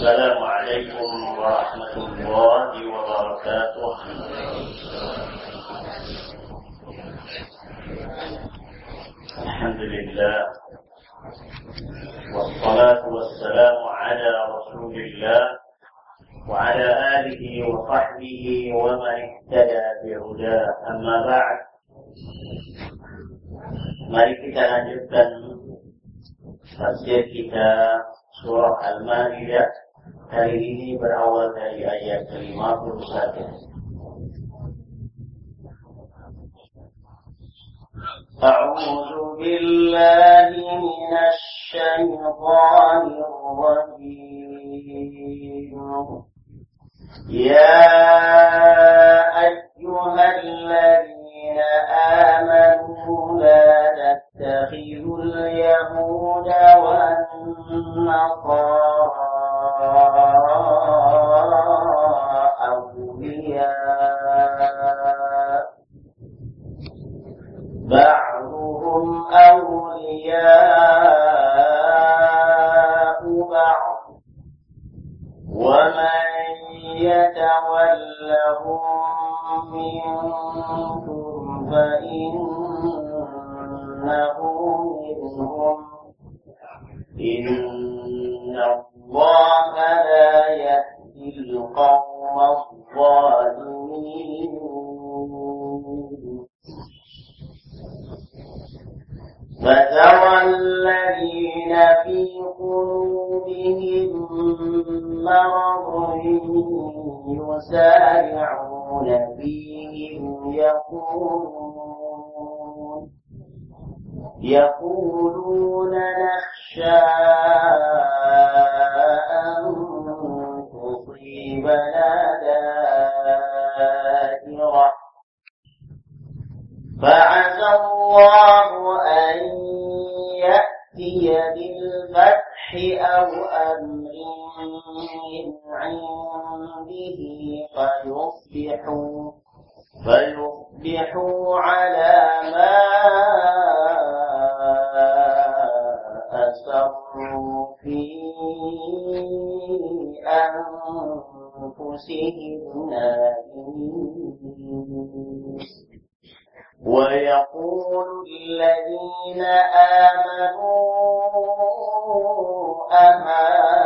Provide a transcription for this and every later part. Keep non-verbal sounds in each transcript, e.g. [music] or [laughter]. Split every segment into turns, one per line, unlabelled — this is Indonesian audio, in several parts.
السلام عليكم ورحمة الله وبركاته. الحمد لله والصلاة والسلام على رسول الله وعلى آله وصحبه ومن اهتدى بهداه. أما بعد Mari kita lanjutkan tafsir kita surah Al-Maidah. Hari ini berawal dari ayat ke-51. أعوذ بالله من الشيطان الرجيم يا أيها الذين آمنوا لا تتخذوا اليهود والنصارى أولياء فيصبحوا فيصبحوا على ما أسروا في أنفسهم نادمين ويقول الذين آمنوا أهؤلاء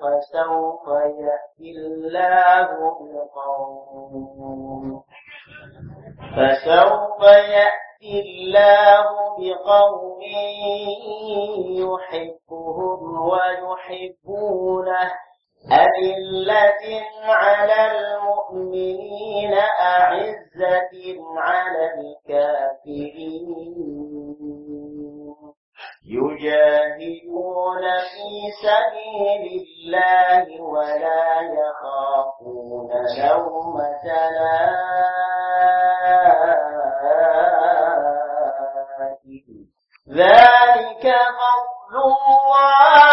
فسوف يأتي الله بقوم. فسوف يأتي الله بقوم يحبهم ويحبونه. أذلة على المؤمنين أعزة على الكافرين. يجاهدون في سبيل الله ولا يخافون لومة لائم. ذلك فضل الله.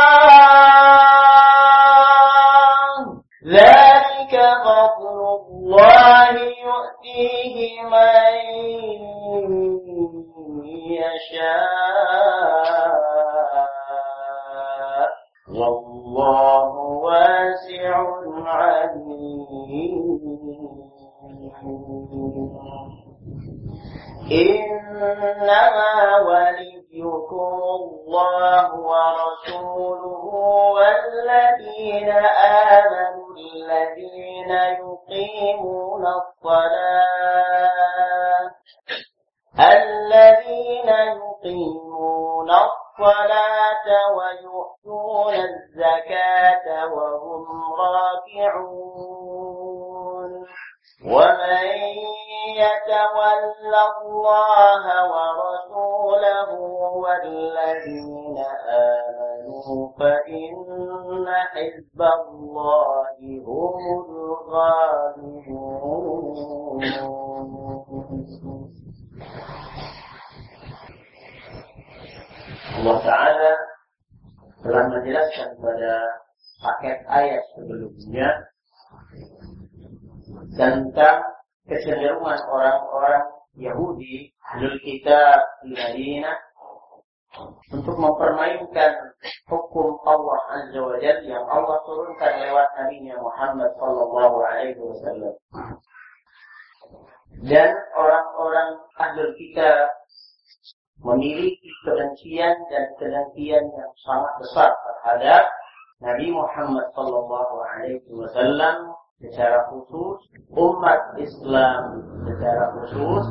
إنما وليكم الله ورسوله والذين آمنوا الذين يقيمون الصلاة
Yahudi Ahlul Kitab di Madinah untuk mempermainkan hukum Allah Azza wa Jalla yang Allah turunkan lewat Nabi Muhammad sallallahu alaihi wasallam. Dan orang-orang Ahlul Kitab memiliki kebencian dan kedengkian yang sangat besar terhadap Nabi Muhammad sallallahu alaihi wasallam secara khusus, umat Islam secara khusus,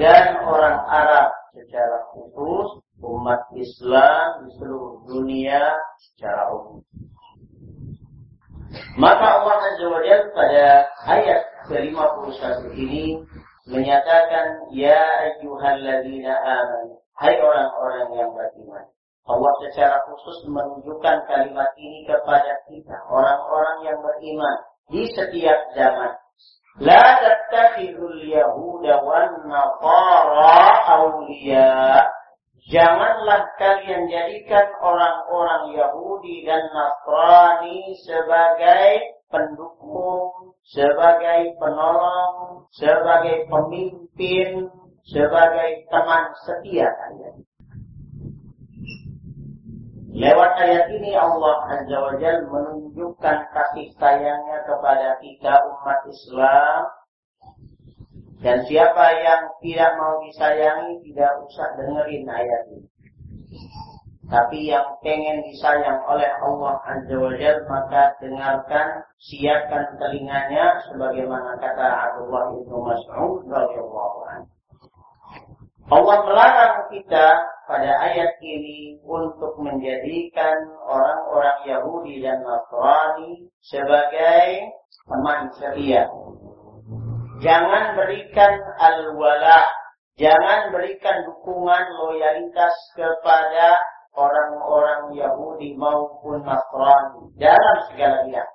dan orang Arab secara khusus, umat Islam di seluruh dunia secara umum. Maka Allah Azza wa pada ayat ke-51 ini menyatakan ya ayyuhalladzina amanu hai orang-orang yang beriman Allah secara khusus menunjukkan kalimat ini kepada kita orang-orang yang beriman di setiap zaman. La tattakhidul yahuda wan nasara awliya. Janganlah kalian jadikan orang-orang Yahudi dan Nasrani sebagai pendukung, sebagai penolong, sebagai pemimpin, sebagai teman setia kalian. Lewat ayat ini Allah Azza wa Jal menunjukkan kasih sayangnya kepada kita umat Islam. Dan siapa yang tidak mau disayangi tidak usah dengerin ayat ini. Tapi yang pengen disayang oleh Allah Azza wa Jal maka dengarkan, siapkan telinganya sebagaimana kata Abdullah bin Mas'ud radhiyallahu anhu. Allah melarang kita pada ayat ini untuk menjadikan orang-orang Yahudi dan Nasrani sebagai teman setia. Jangan berikan al-wala, jangan berikan dukungan loyalitas kepada orang-orang Yahudi maupun Nasrani dalam segala bidang.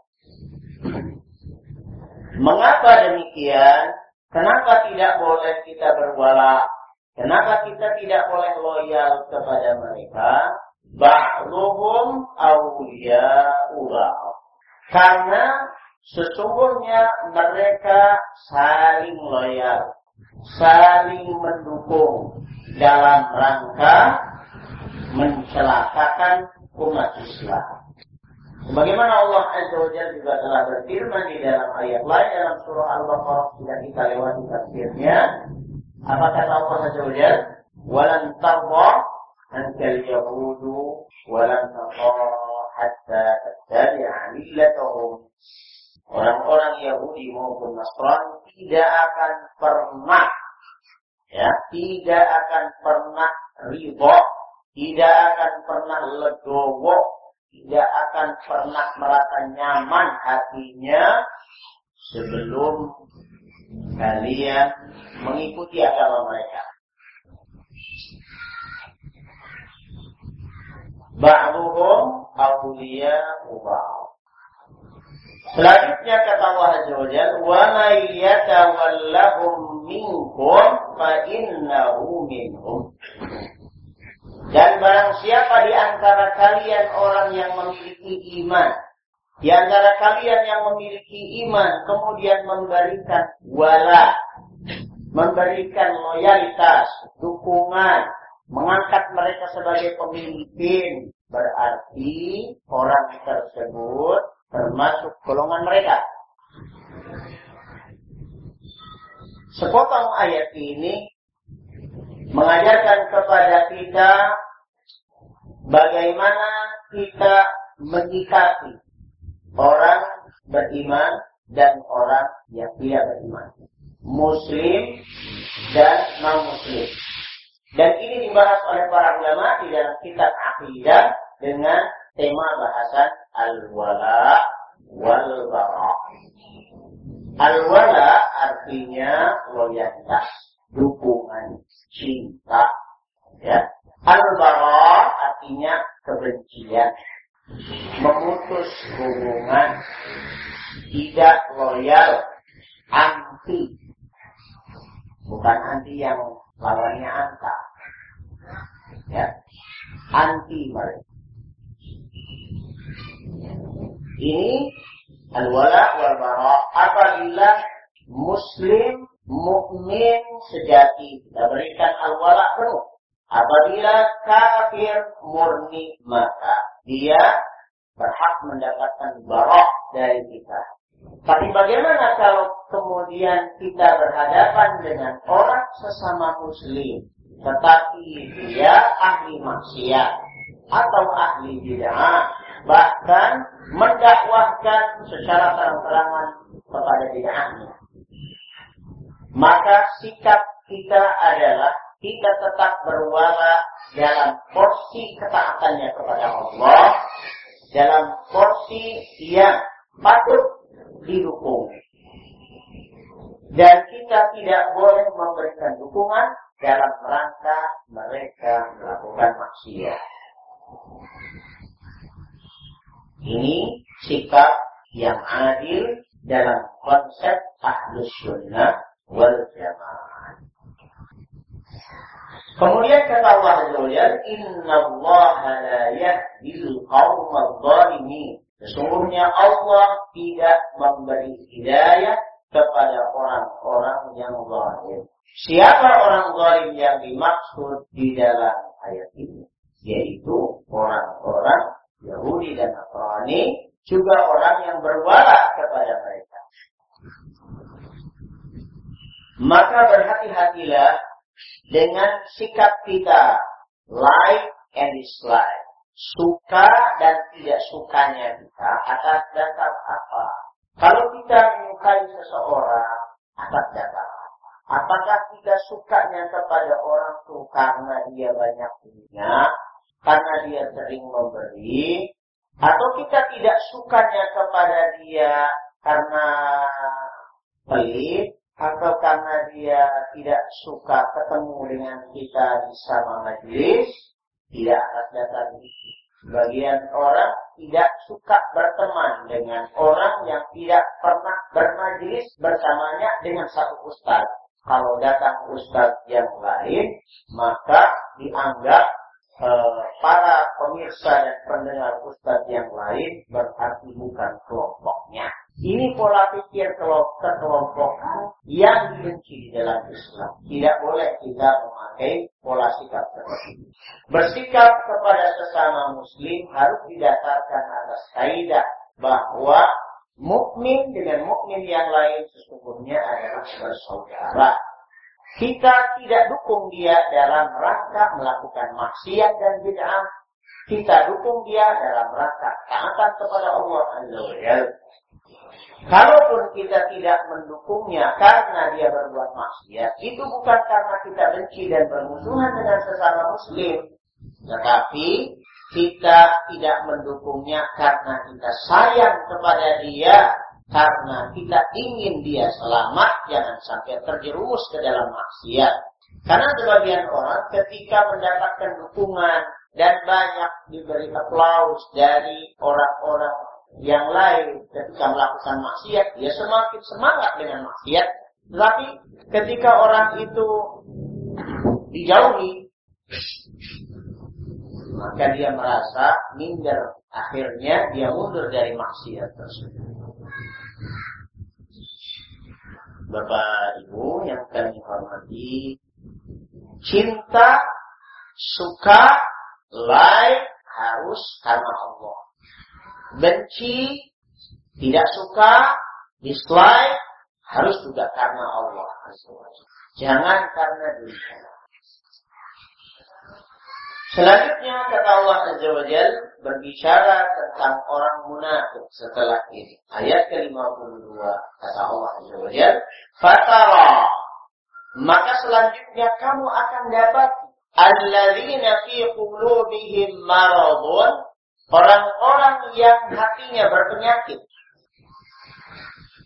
Mengapa demikian? Kenapa tidak boleh kita berwala Kenapa kita tidak boleh loyal kepada mereka? Ba'luhum awliya'ullah. Karena sesungguhnya mereka saling loyal, saling mendukung dalam rangka mencelakakan umat Islam. Sebagaimana Allah Azza wa Jalla juga telah berfirman di dalam ayat lain dalam surah Al-Baqarah sudah kita lewati tafsirnya, apa kata Allah Jal? Walan tarda ankal yahudu walan tarda hatta tattabi'a millatahum. Orang-orang Yahudi maupun Nasrani tidak akan pernah ya, tidak akan pernah ridho, tidak akan pernah legowo, tidak akan pernah merasa nyaman hatinya sebelum kalian mengikuti agama mereka. Ba'duhum awliya ba'd. Selanjutnya kata Allah Azza wa Jalla, "Wa may yatawallahum minkum fa innahu minhum." Dan barang siapa di antara kalian orang yang memiliki iman di antara kalian yang memiliki iman kemudian memberikan wala, memberikan loyalitas, dukungan, mengangkat mereka sebagai pemimpin, berarti orang tersebut termasuk golongan mereka. Sepotong ayat ini mengajarkan kepada kita bagaimana kita menyikapi orang beriman dan orang yang tidak beriman. Muslim dan non-muslim. Dan ini dibahas oleh para ulama di dalam kitab akidah dengan tema bahasan al-wala wal-bara. Al-wala artinya loyalitas. dukungan, cinta. Ya. Al-bara artinya kebencian, memutus hubungan, tidak loyal, anti. Bukan anti yang lawannya anta. Ya. Anti mereka. Ini al-wala wal bara apabila muslim mukmin sejati kita berikan al-wala penuh. Apabila kafir murni maka dia berhak mendapatkan barok dari kita. Tapi bagaimana kalau kemudian kita berhadapan dengan orang sesama muslim, tetapi dia ahli maksiat atau ahli bid'ah, bahkan mendakwahkan secara terang-terangan kepada bid'ahnya. Maka sikap kita adalah kita tetap berwala dalam porsi ketaatannya kepada Allah, dalam porsi yang patut didukung. Dan kita tidak boleh memberikan dukungan dalam rangka mereka melakukan maksiat. Ini sikap yang adil dalam konsep ahlus sunnah wal jamaah. Kemudian kata Allah Azza wa Inna Allah la yahdil qawma dhalimin. Sesungguhnya Allah tidak memberi hidayah kepada orang-orang yang zalim. Siapa orang zalim yang dimaksud di dalam ayat ini? Yaitu orang-orang Yahudi dan Nasrani, juga orang yang berwala kepada mereka. Maka berhati-hatilah dengan sikap kita like and dislike suka dan tidak sukanya kita atas dasar apa? Kalau kita menyukai seseorang atas dasar apa? Apakah kita sukanya kepada orang itu karena dia banyak punya, karena dia sering memberi, atau kita tidak sukanya kepada dia karena pelit, atau karena dia tidak suka ketemu dengan kita di sama majelis, tidak atas dasar itu. Sebagian orang tidak suka berteman dengan orang yang tidak pernah bermajlis bersamanya dengan satu ustaz. Kalau datang ustaz yang lain, maka dianggap e, para pemirsa dan pendengar ustaz yang lain berarti bukan kelompoknya. Ini pola pikir kelompok yang dibenci di dalam Islam. Tidak boleh kita memakai pola sikap ini. Bersikap kepada sesama muslim harus didasarkan atas kaidah bahwa mukmin dengan mukmin yang lain sesungguhnya adalah bersaudara. Kita tidak dukung dia dalam rangka melakukan maksiat dan bid'ah. Kita dukung dia dalam rangka taatan kepada Allah Azza wa Kalaupun kita tidak mendukungnya karena dia berbuat maksiat, itu bukan karena kita benci dan bermusuhan dengan sesama muslim. Tetapi kita tidak mendukungnya karena kita sayang kepada dia, karena kita ingin dia selamat, jangan sampai terjerumus ke dalam maksiat. Karena sebagian orang ketika mendapatkan dukungan dan banyak diberi aplaus dari orang-orang yang lain ketika melakukan maksiat, dia semakin semangat dengan maksiat. Tetapi ketika orang itu dijauhi, maka dia merasa minder. Akhirnya dia mundur dari maksiat tersebut. Bapak Ibu yang kami hormati, cinta, suka, like harus karena Allah benci, tidak suka, dislike, harus juga karena Allah. Jangan karena dunia. Selanjutnya kata Allah Azza wa Jal berbicara tentang orang munafik setelah ini. Ayat ke-52 kata Allah Azza wa Jal, "Fatara" Maka selanjutnya kamu akan dapat alladzina fi qulubihim maradun Orang-orang yang hatinya berpenyakit.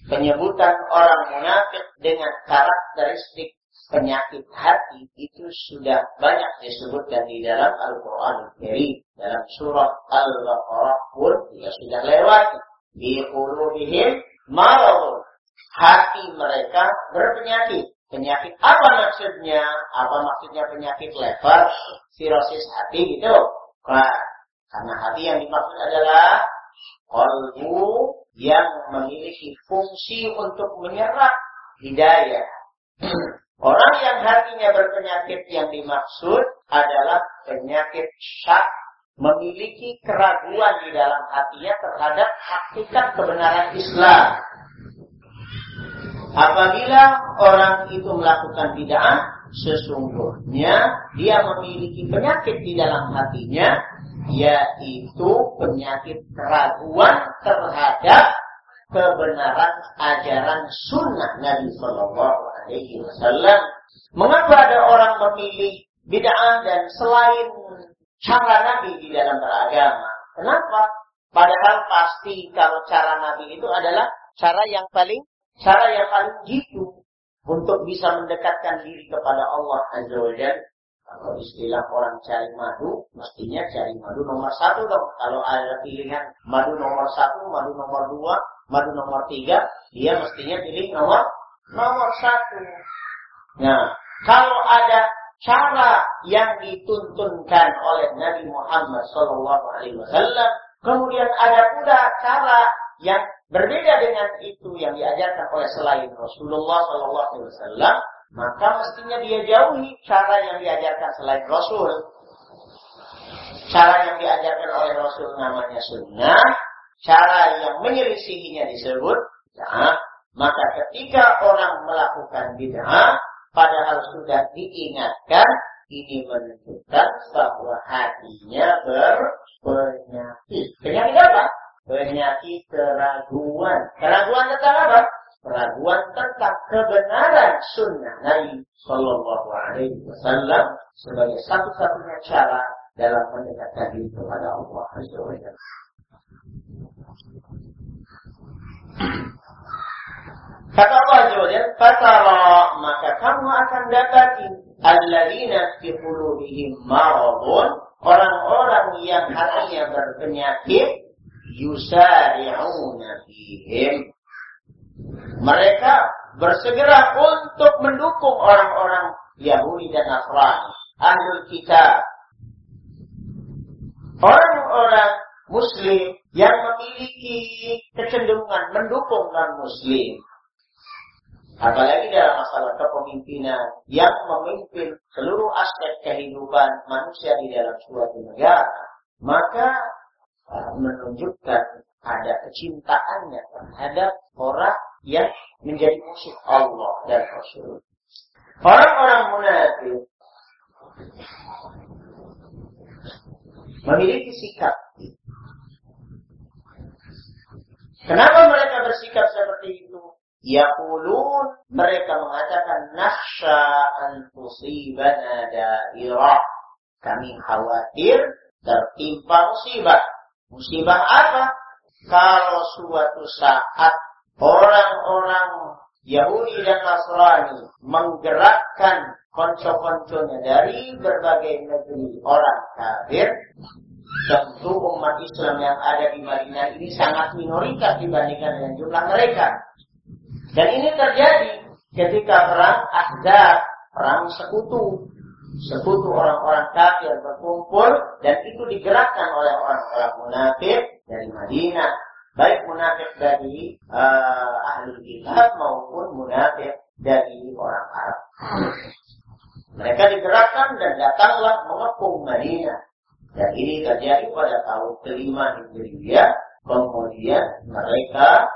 Penyebutan orang munafik dengan karakteristik penyakit hati itu sudah banyak disebutkan di dalam Al-Quran Karim. Dalam surah Al-Baqarah pun juga sudah lewat. Di qulubihim maradun. Hati mereka berpenyakit. Penyakit apa maksudnya? Apa maksudnya penyakit lever, sirosis hati gitu? Nah, karena hati yang dimaksud adalah kolbu yang memiliki fungsi untuk menyerap hidayah. [clears throat] Orang yang hatinya berpenyakit yang dimaksud adalah penyakit syak, memiliki keraguan di dalam hatinya terhadap hakikat kebenaran Islam. Apabila orang itu melakukan bid'ah, sesungguhnya dia memiliki penyakit di dalam hatinya, yaitu penyakit keraguan terhadap kebenaran ajaran sunnah Nabi Shallallahu Alaihi Wasallam. Mengapa ada orang memilih bid'ah dan selain cara Nabi di dalam beragama? Kenapa? Padahal pasti kalau cara Nabi itu adalah cara yang paling cara yang paling jitu untuk bisa mendekatkan diri kepada Allah Azza wa Kalau istilah orang cari madu, mestinya cari madu nomor satu dong. Kalau ada pilihan madu nomor satu, madu nomor dua, madu nomor tiga, dia mestinya pilih nomor nomor satu. Nah, kalau ada cara yang dituntunkan oleh Nabi Muhammad SAW, kemudian ada pula cara yang berbeda dengan itu yang diajarkan oleh selain Rasulullah SAW, maka mestinya dia jauhi cara yang diajarkan selain Rasul. Cara yang diajarkan oleh Rasul namanya sunnah, cara yang menyelisihinya disebut bid'ah. Maka ketika orang melakukan bid'ah, padahal sudah diingatkan, ini menunjukkan bahwa hatinya berpenyakit. Penyakit apa? penyakit keraguan. Keraguan tentang apa? Keraguan tentang kebenaran sunnah Nabi Shallallahu Alaihi Wasallam sebagai satu-satunya cara dalam mendekatkan diri kepada Allah Azza wa Kata Allah Azza maka kamu akan dapati alladzina fi qulubihim maradun, orang-orang yang hatinya berpenyakit yusari'una fihim. Mereka bersegera untuk mendukung orang-orang Yahudi dan Nasrani, ahlul kitab. Orang-orang muslim yang memiliki kecenderungan mendukung non-muslim. Apalagi dalam masalah kepemimpinan yang memimpin seluruh aspek kehidupan manusia di dalam suatu negara. Maka menunjukkan ada kecintaannya terhadap orang yang menjadi musuh Allah dan Rasul. Orang-orang munafik memiliki sikap. Kenapa mereka bersikap seperti itu? Yaqulun mereka mengatakan nakhsha an tusibana dairah. Kami khawatir tertimpa musibah. Musibah apa? Kalau suatu saat orang-orang Yahudi dan Nasrani menggerakkan konco-konconya dari berbagai negeri. Orang kafir, tentu umat Islam yang ada di Madinah ini sangat minoritas dibandingkan dengan jumlah mereka. Dan ini terjadi ketika perang Ahzab, perang sekutu. Sekutu orang-orang kafir berkumpul dan itu digerakkan oleh orang-orang munafik dari Madinah baik munafik dari uh, ahli kitab maupun munafik dari orang Arab. Mereka digerakkan dan datanglah mengepung Madinah. Dan ini terjadi pada tahun kelima Hijriah. Kemudian mereka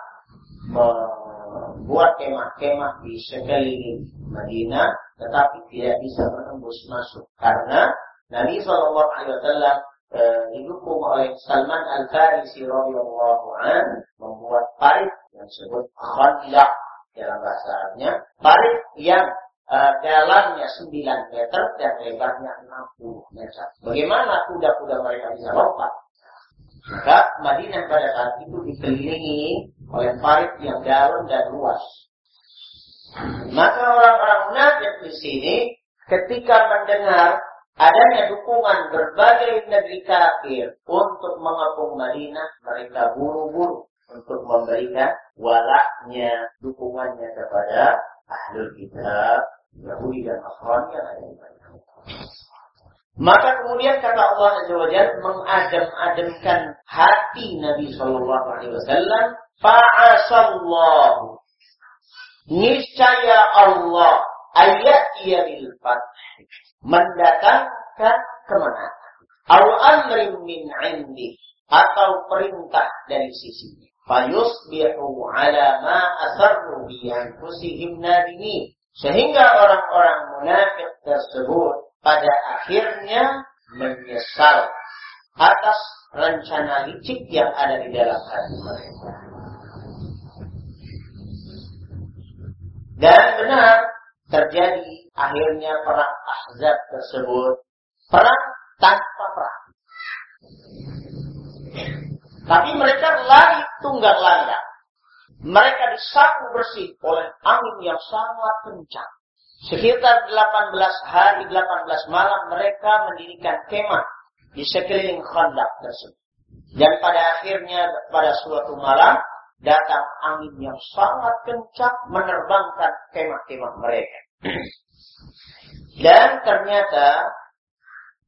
membuat kemah-kemah di sekeliling Madinah tetapi tidak bisa menembus masuk. Karena Nabi Shallallahu Alaihi Wasallam didukung oleh Salman Al Farisi radhiyallahu an membuat parit yang disebut khandaq dalam bahasa Arabnya parit yang e, dalamnya 9 meter dan lebarnya 60 meter. Bagaimana kuda-kuda mereka bisa lompat? Maka Madinah pada saat itu dikelilingi oleh parit yang dalam dan luas. Maka orang-orang munafik di sini ketika mendengar adanya dukungan berbagai negeri kafir untuk mengepung Madinah, mereka buru-buru untuk memberikan walaknya, dukungannya kepada ahlul kitab, Yahudi dan Nasrani yang ada di Madinah. Maka kemudian kata Allah Azza wa mengadem-ademkan hati Nabi Shallallahu Alaihi Wasallam. Fa'asallahu niscaya Allah ayat ia bil mendatangkan kemenangan. Au amrin min indi atau perintah dari sisinya. Fayusbihu ala ma asarru bi anfusihim nadimi. Sehingga orang-orang munafik tersebut pada akhirnya menyesal atas rencana licik yang ada di dalam hati mereka. Dan benar terjadi akhirnya perang Ahzab tersebut perang tanpa perang. Tapi mereka lari tunggang langgang. Mereka disapu bersih oleh angin yang sangat kencang. Sekitar 18 hari, 18 malam mereka mendirikan kemah di sekeliling khandak tersebut. Dan pada akhirnya pada suatu malam datang angin yang sangat kencang menerbangkan kemah-kemah mereka. Dan ternyata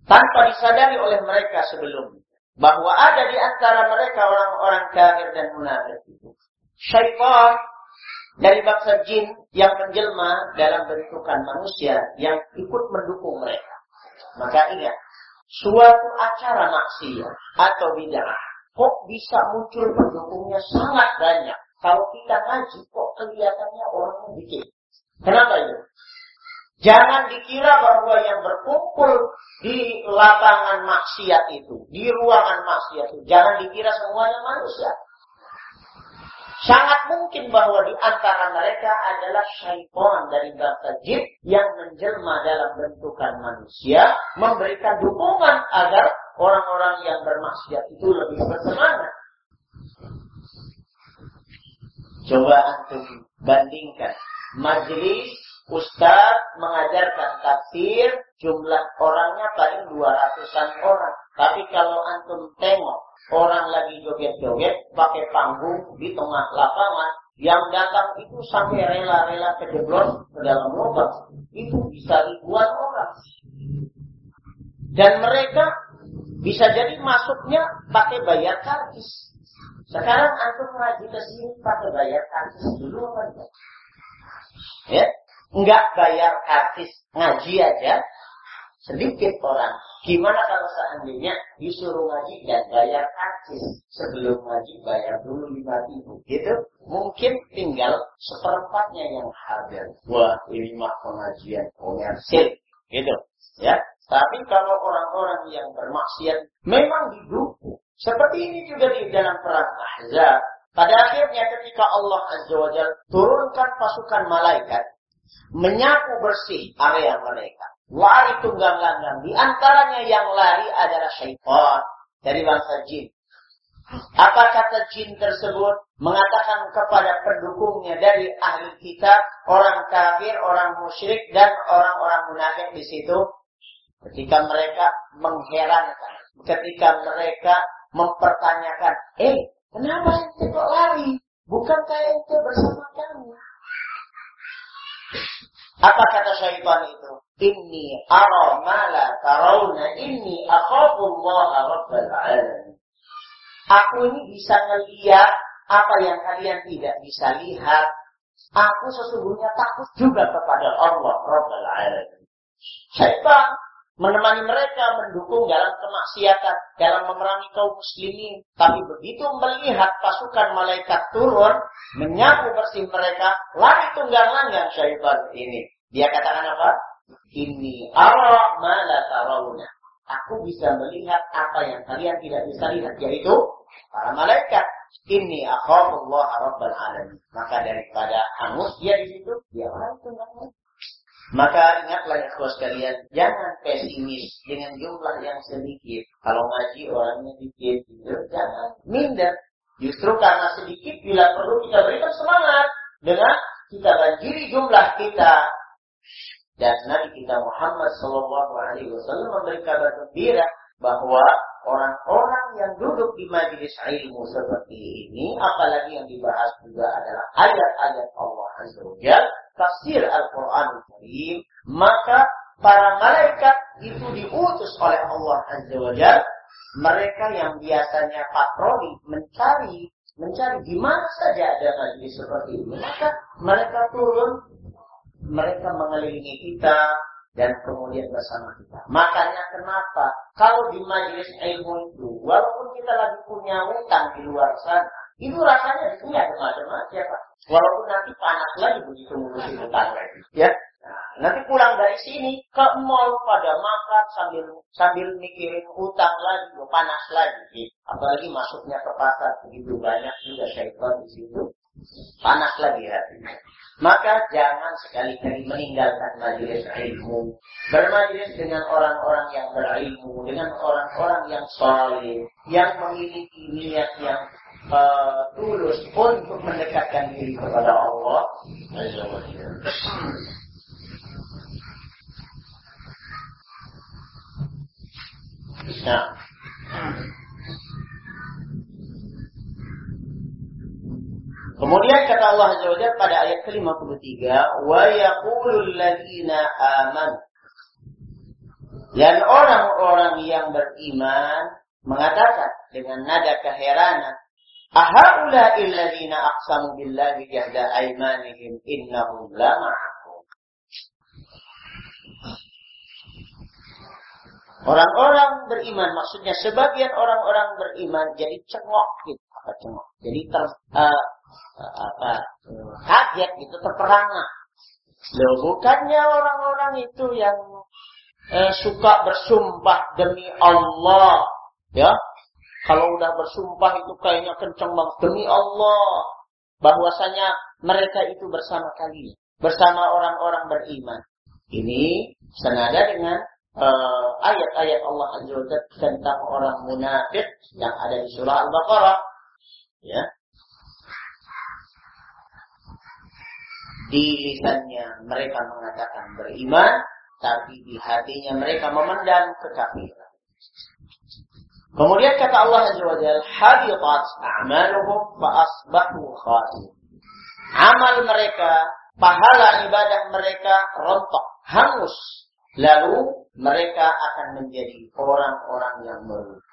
tanpa disadari oleh mereka sebelumnya bahwa ada di antara mereka orang-orang kafir dan munafik itu. Syaitan dari bangsa jin yang menjelma dalam bentukan manusia yang ikut mendukung mereka. Maka ingat, suatu acara maksiat atau bid'ah kok bisa muncul pendukungnya sangat banyak. Kalau kita ngaji kok kelihatannya orangnya dikit. Kenapa itu? Jangan dikira bahwa yang berkumpul di lapangan maksiat itu, di ruangan maksiat itu, jangan dikira semuanya manusia. Sangat mungkin bahwa di antara mereka adalah syaitan dari bangsa jin yang menjelma dalam bentukan manusia, memberikan dukungan agar orang-orang yang bermaksiat itu lebih bersemangat. Coba antum bandingkan majelis Ustaz mengajarkan tafsir, jumlah orangnya paling 200-an orang. Tapi kalau antum tengok orang lagi joget-joget pakai panggung di tengah lapangan yang datang itu sampai rela-rela kejeblos ke dalam lubang itu bisa ribuan orang. Dan mereka bisa jadi masuknya pakai bayar kartis sekarang antum ngaji ke sini pakai bayar kartis dulu apa ya nggak bayar kartis ngaji aja sedikit orang. Gimana kalau seandainya disuruh ngaji dan bayar karcis sebelum ngaji bayar dulu lima ribu, gitu? Mungkin tinggal seperempatnya yang hadir. Wah, ini mah pengajian komersil, gitu, ya. Tapi kalau orang-orang yang bermaksiat memang didukung. Seperti ini juga di dalam perang Ahzab. Pada akhirnya ketika Allah Azza wa Jalla turunkan pasukan malaikat menyapu bersih area mereka lari tunggang langgang. Di antaranya yang lari adalah syaitan dari bangsa jin. Apa kata jin tersebut? Mengatakan kepada pendukungnya dari ahli kita, orang kafir, orang musyrik, dan orang-orang munafik di situ. Ketika mereka mengherankan, ketika mereka mempertanyakan, eh, kenapa ente kok lari? Bukankah ente bersama kami? Apa kata syaitan itu? Inni ara ma la tarawna inni Allah rabbal alamin. Aku ini bisa melihat apa yang kalian tidak bisa lihat. Aku sesungguhnya takut juga kepada Allah Rabbul Alamin. Syaitan menemani mereka mendukung dalam kemaksiatan, dalam memerangi kaum muslimin. Tapi begitu melihat pasukan malaikat turun, menyapu bersih mereka, lari tunggang langgang syaitan ini. Dia katakan apa? Ini ara mana tarawna. Aku bisa melihat apa yang kalian tidak bisa lihat, yaitu para malaikat. Ini akhafullah rabbal alamin. Maka daripada hangus dia di situ, dia orang tunggang maka ingatlah ya kawan sekalian, jangan pesimis dengan jumlah yang sedikit. Kalau ngaji orangnya sedikit, gitu, jangan minder. Justru karena sedikit, bila perlu kita berikan semangat dengan kita banjiri jumlah kita dan Nabi kita Muhammad Shallallahu Alaihi Wasallam memberi kabar gembira bahwa orang-orang yang duduk di majelis ilmu seperti ini, apalagi yang dibahas juga adalah ayat-ayat Allah Azza wa tafsir Al-Quran Karim, maka para malaikat itu diutus oleh Allah Azza wa mereka yang biasanya patroli mencari mencari di mana saja ada majelis seperti ini, maka mereka turun, mereka mengelilingi kita dan kemudian bersama kita. Makanya kenapa kalau di majelis ilmu itu, walaupun kita lagi punya utang di luar sana, itu rasanya di sini ada macam-macam Pak. Walaupun nanti panas lagi begitu utang lagi. Ya, Nah, nanti pulang dari sini ke mall pada makan sambil sambil mikirin utang lagi, panas lagi. Apalagi masuknya ke pasar begitu banyak juga syaitan di situ. Panas lagi hatinya. Maka jangan sekali-kali meninggalkan majelis ilmu. Bermajelis dengan orang-orang yang berilmu, dengan orang-orang yang solid, yang memiliki niat yang uh, tulus untuk mendekatkan diri kepada Allah. Nah. Kemudian kata Allah Azza wa pada ayat ke-53, "Wa yaqulul ladzina aman" Dan orang-orang yang beriman mengatakan dengan nada keheranan, "Ahaula illadzina aqsamu billahi jahda aymanihim innahum la Orang-orang beriman, maksudnya sebagian orang-orang beriman jadi cengok gitu, apa cengok? Jadi ter, uh, apa kaget gitu, terperangah. Loh, bukannya orang-orang itu yang uh, suka bersumpah demi Allah, ya? Kalau udah bersumpah itu kayaknya kenceng banget demi Allah, bahwasanya mereka itu bersama kalian, bersama orang-orang beriman. Ini senada dengan Eh, ayat-ayat uh, Allah Azza wa tentang orang munafik yang ada di surah Al-Baqarah. Ya. Di lisannya mereka mengatakan beriman, tapi di hatinya mereka memendam kekafiran. Kemudian kata Allah Azza wa Jalla, "Habitat a'maluhum fa asbahu khasir." Amal mereka, pahala ibadah mereka rontok, hangus. Lalu mereka akan menjadi orang-orang yang merugi.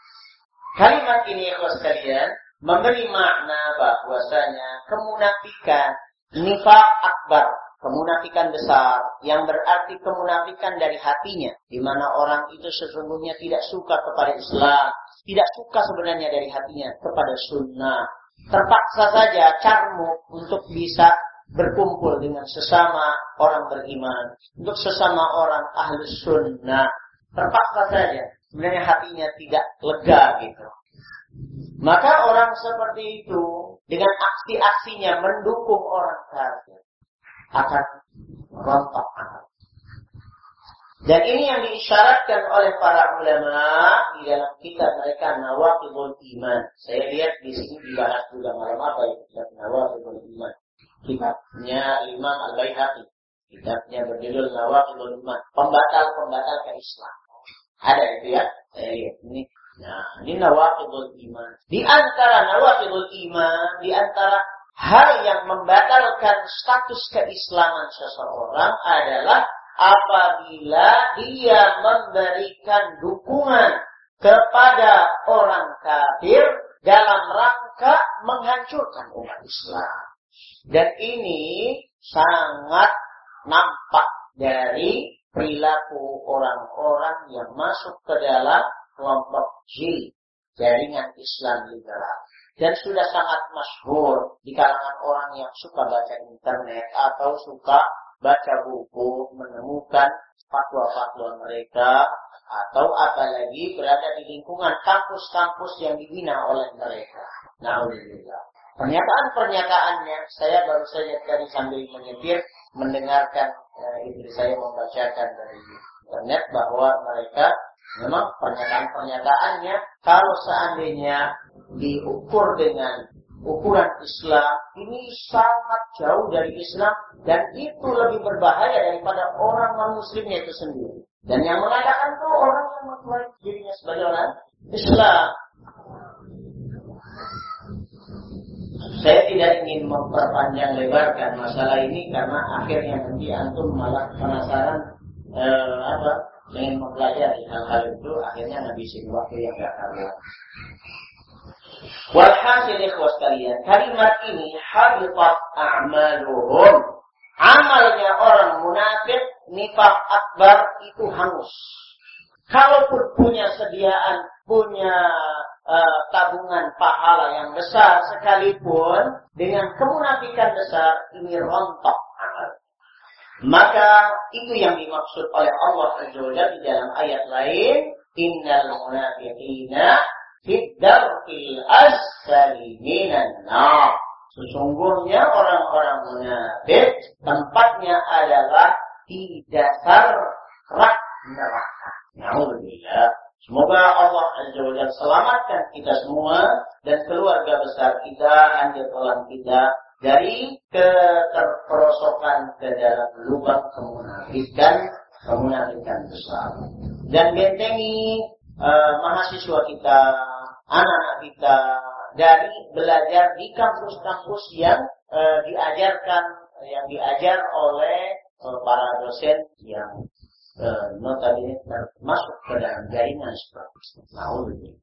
Kalimat ini ikhlas sekalian memberi makna bahwasanya kemunafikan nifak akbar, kemunafikan besar yang berarti kemunafikan dari hatinya di mana orang itu sesungguhnya tidak suka kepada Islam, tidak suka sebenarnya dari hatinya kepada sunnah. Terpaksa saja carmuk untuk bisa berkumpul dengan sesama orang beriman, untuk sesama orang ahli sunnah, terpaksa saja. Sebenarnya hatinya tidak lega gitu. Maka orang seperti itu dengan aksi-aksinya mendukung orang kafir akan rontok Dan ini yang diisyaratkan oleh para ulama di dalam kitab mereka Nawaqidul Iman. Saya lihat di sini dibahas juga malam apa itu kitab Nawaqidul Iman kitabnya Imam Al-Baihaqi. Kitabnya berjudul Nawaqidul Iman, pembatal-pembatal ke Islam. Ada itu ya? Saya lihat ini. Nah, ini Nawaqidul Iman. Di antara Nawaqidul Iman, di antara hal yang membatalkan status keislaman seseorang adalah apabila dia memberikan dukungan kepada orang kafir dalam rangka menghancurkan umat Islam. Dan ini sangat nampak dari perilaku orang-orang yang masuk ke dalam kelompok jil, jaringan Islam liberal. Dan sudah sangat masyhur di kalangan orang yang suka baca internet atau suka baca buku, menemukan fatwa-fatwa mereka, atau apalagi berada di lingkungan kampus-kampus yang dibina oleh mereka. Nah, Pernyataan-pernyataannya saya baru saja tadi sambil menyetir mendengarkan eh, istri saya membacakan dari internet bahwa mereka memang pernyataan-pernyataannya kalau seandainya diukur dengan ukuran Islam ini sangat jauh dari Islam dan itu lebih berbahaya daripada orang non muslimnya itu sendiri. Dan yang mengatakan itu orang yang mengklaim dirinya sebagai orang Islam. Saya tidak ingin memperpanjang lebarkan masalah ini karena akhirnya nanti antum malah penasaran eh, apa ingin mempelajari hal-hal itu akhirnya ngabisin waktu yang gak karuan. Walhasil ikhwas kalian, kalimat ini habitat a'maluhum. Amalnya orang munafik, nifak akbar itu hangus. Kalaupun punya sediaan, punya uh, tabungan pahala yang besar sekalipun, dengan kemunafikan besar, ini rontok. Maka itu yang dimaksud oleh Allah Azza di dalam ayat lain, Innal munafiqina fiddarqil asfali minan nar. Sesungguhnya orang-orang munafik tempatnya adalah di dasar rak neraka. Alhamdulillah. Semoga Allah Azza wa selamatkan kita semua dan keluarga besar kita, anjir kita dari keterperosokan ke dalam lubang kemunafikan, kemunafikan besar. Dan bentengi uh, mahasiswa kita, anak-anak kita dari belajar di kampus-kampus yang uh, diajarkan yang diajar oleh uh, para dosen yang uh, notabene termasuk ke dalam jaringan seperti itu.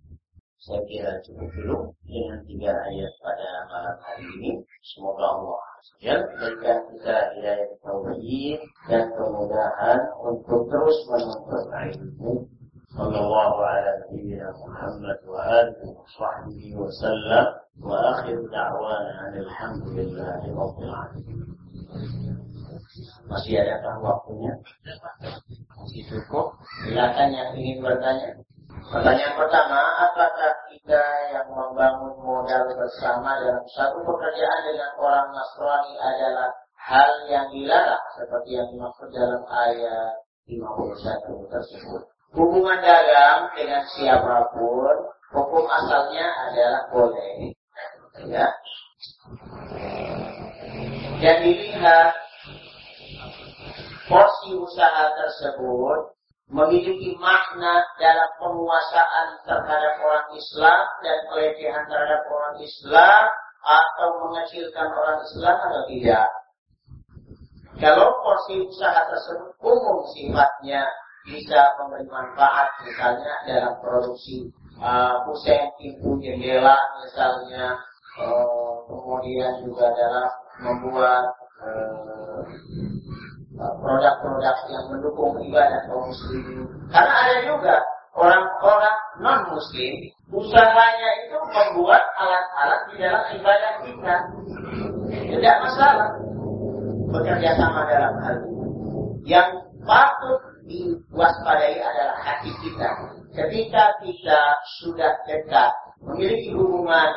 Saya kira cukup dulu dengan tiga ayat pada malam hari ini. Semoga Allah sekalian berikan kita hidayah tauhid dan kemudahan untuk terus menuntut ilmu. Sallallahu ala nabiyyina Muhammad wa alihi wa sahbihi wa sallam wa akhir da'wana alhamdulillahi rabbil alamin. Masih adakah waktunya? Masih cukup. Silakan yang ingin bertanya. Pertanyaan pertama, apakah kita yang membangun modal bersama dalam satu pekerjaan dengan orang Nasrani adalah hal yang dilarang seperti yang dimaksud dalam ayat 51 tersebut? hubungan dagang dengan siapa pun, hukum asalnya adalah boleh. Ya. Dan dilihat porsi usaha tersebut memiliki makna dalam penguasaan terhadap orang Islam dan pelecehan terhadap orang Islam atau mengecilkan orang Islam atau tidak. Kalau porsi usaha tersebut umum sifatnya bisa memberi manfaat misalnya dalam produksi uh, pintu jendela misalnya uh, kemudian juga dalam membuat uh, produk-produk yang mendukung ibadah kaum muslimin. Karena ada juga orang-orang non muslim usahanya itu membuat alat-alat di dalam ibadah kita. Tidak masalah. Bekerja sama dalam hal ini yang patut diwaspadai adalah hati kita. Ketika kita sudah dekat memiliki hubungan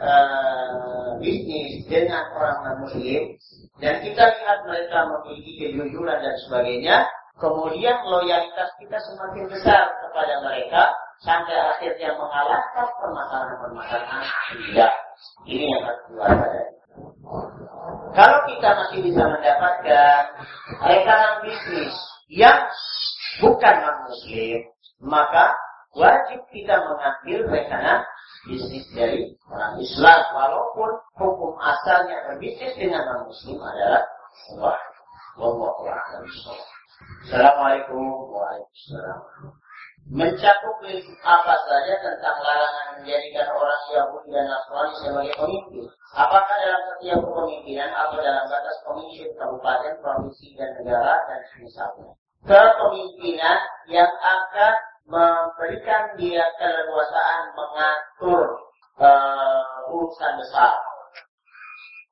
uh, bisnis dengan orang non-muslim dan kita lihat mereka memiliki kejujuran dan sebagainya, kemudian loyalitas kita semakin besar kepada mereka sampai akhirnya mengalahkan permasalahan-permasalahan tidak. Ini yang harus diwaspadai. Kalau kita masih bisa mendapatkan rekanan bisnis yang bukan non-muslim, maka wajib kita mengambil rencana bisnis dari orang Islam walaupun hukum asalnya berbisnis dengan non-muslim adalah Allah. Wallahu a'lam Assalamualaikum warahmatullahi. Mencakup apa saja tentang larangan menjadikan orang Yahudi dan Nasrani sebagai pemimpin. Apakah dalam setiap kepemimpinan atau dalam batas pemimpin kabupaten, provinsi, dan negara dan misalnya kepemimpinan yang akan memberikan dia keleluasaan mengatur uh, urusan besar.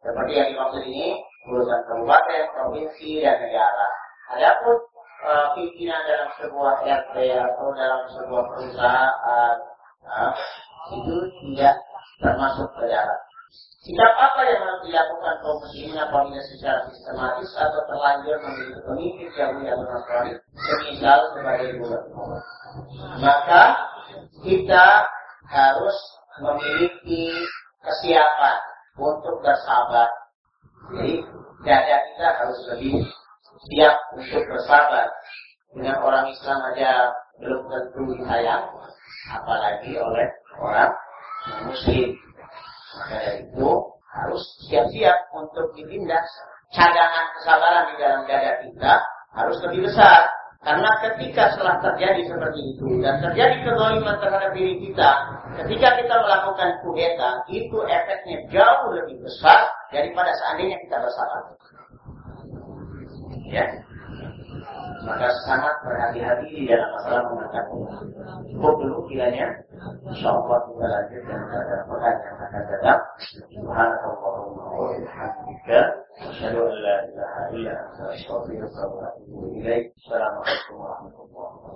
Seperti yang dimaksud ini, urusan kabupaten, provinsi, dan negara. Adapun uh, pimpinan dalam sebuah RT atau dalam sebuah perusahaan, uh, itu tidak termasuk dalam. Sikap apa yang harus dilakukan kaum muslimin apabila secara sistematis atau terlanjur memiliki pemimpin Yahudi atau Nasrani, semisal sebagai gubernur? Maka kita harus memiliki kesiapan untuk bersabar. Jadi dada kita harus lebih siap untuk bersabar. Dengan orang Islam aja belum tentu disayang, apalagi oleh orang Muslim. Maka dari itu harus siap-siap untuk ditindas. Cadangan kesabaran di dalam dada kita harus lebih besar. Karena ketika setelah terjadi seperti itu dan terjadi kezaliman terhadap diri kita, ketika kita melakukan kudeta, itu efeknya jauh lebih besar daripada seandainya kita bersabar. Ya, maka sangat berhati-hati di dalam masalah mengatakan cukup dulu kiranya. Insya Allah kita lanjut dan pada pekan yang akan datang. Subhanallahumma wa bihamdika. Assalamualaikum warahmatullahi wabarakatuh